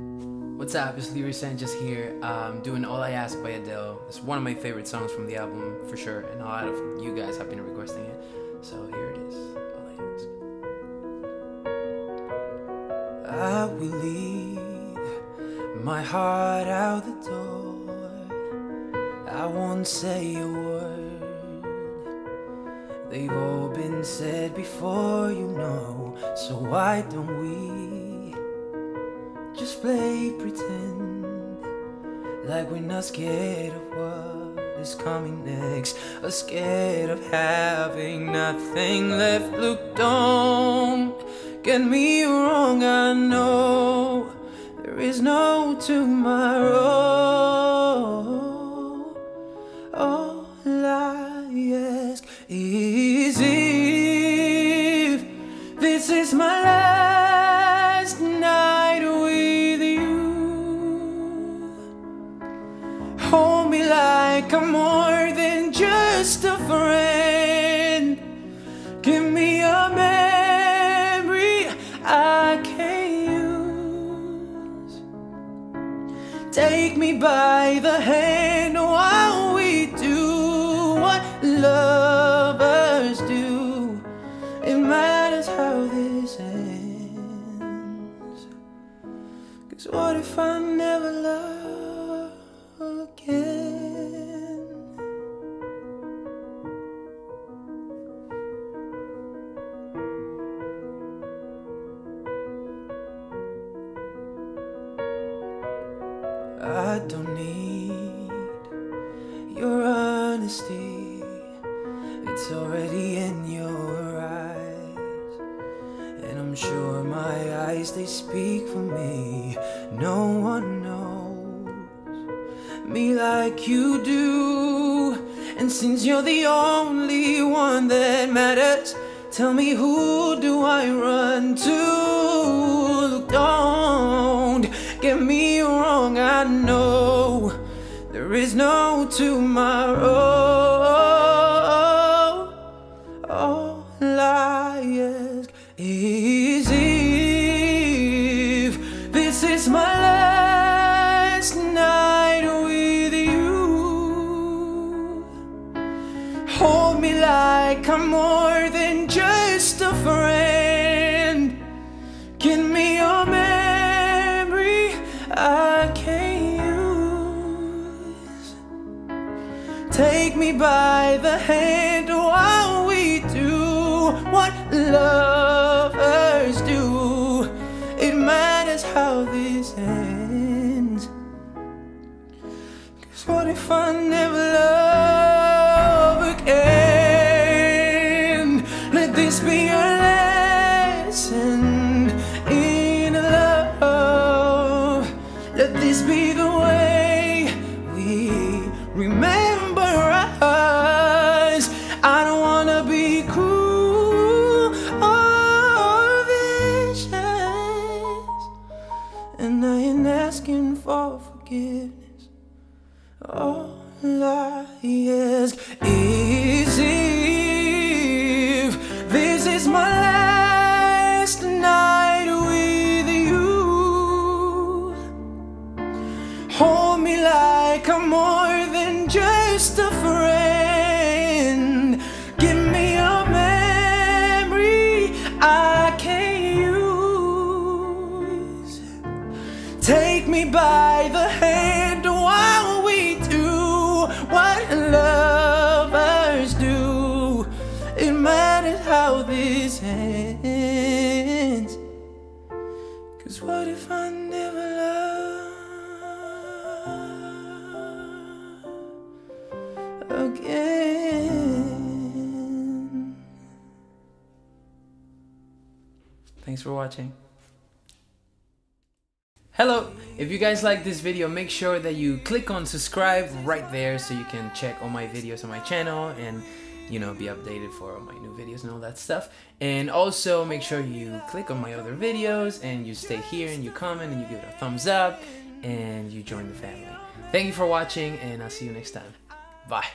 What's up? It's Leroy Sanchez here. Um, doing All I Ask by Adele. It's one of my favorite songs from the album for sure, and a lot of you guys have been requesting it. So here it is. All I ask. I will leave my heart out the door. I won't say a word. They've all been said before, you know. So why don't we just play pretend like we're not scared of what is coming next? Or scared of having nothing left. Look, don't get me wrong, I know there is no tomorrow. Like I'm more than just a friend. Give me a memory I can use. Take me by the hand while we do what lovers do. It matters how this ends. Cause what if I never love don't need your honesty. It's already in your eyes. And I'm sure my eyes, they speak for me. No one knows me like you do. And since you're the only one that matters, tell me who do I run to? Look, me wrong, I know there is no tomorrow. All I ask is if this is my last night with you. Hold me like I'm more than just Take me by the hand while we do what lovers do. It matters how this ends. Cause what if I never love And I ain't asking for forgiveness. All I ask is if this is my last night with you. Hold me like I'm more Take me by the hand while we do what lovers do. It matters how this ends. Cause what if I never love again? Thanks for watching. Hello! If you guys like this video, make sure that you click on subscribe right there so you can check all my videos on my channel and you know be updated for all my new videos and all that stuff. And also make sure you click on my other videos and you stay here and you comment and you give it a thumbs up and you join the family. Thank you for watching and I'll see you next time. Bye.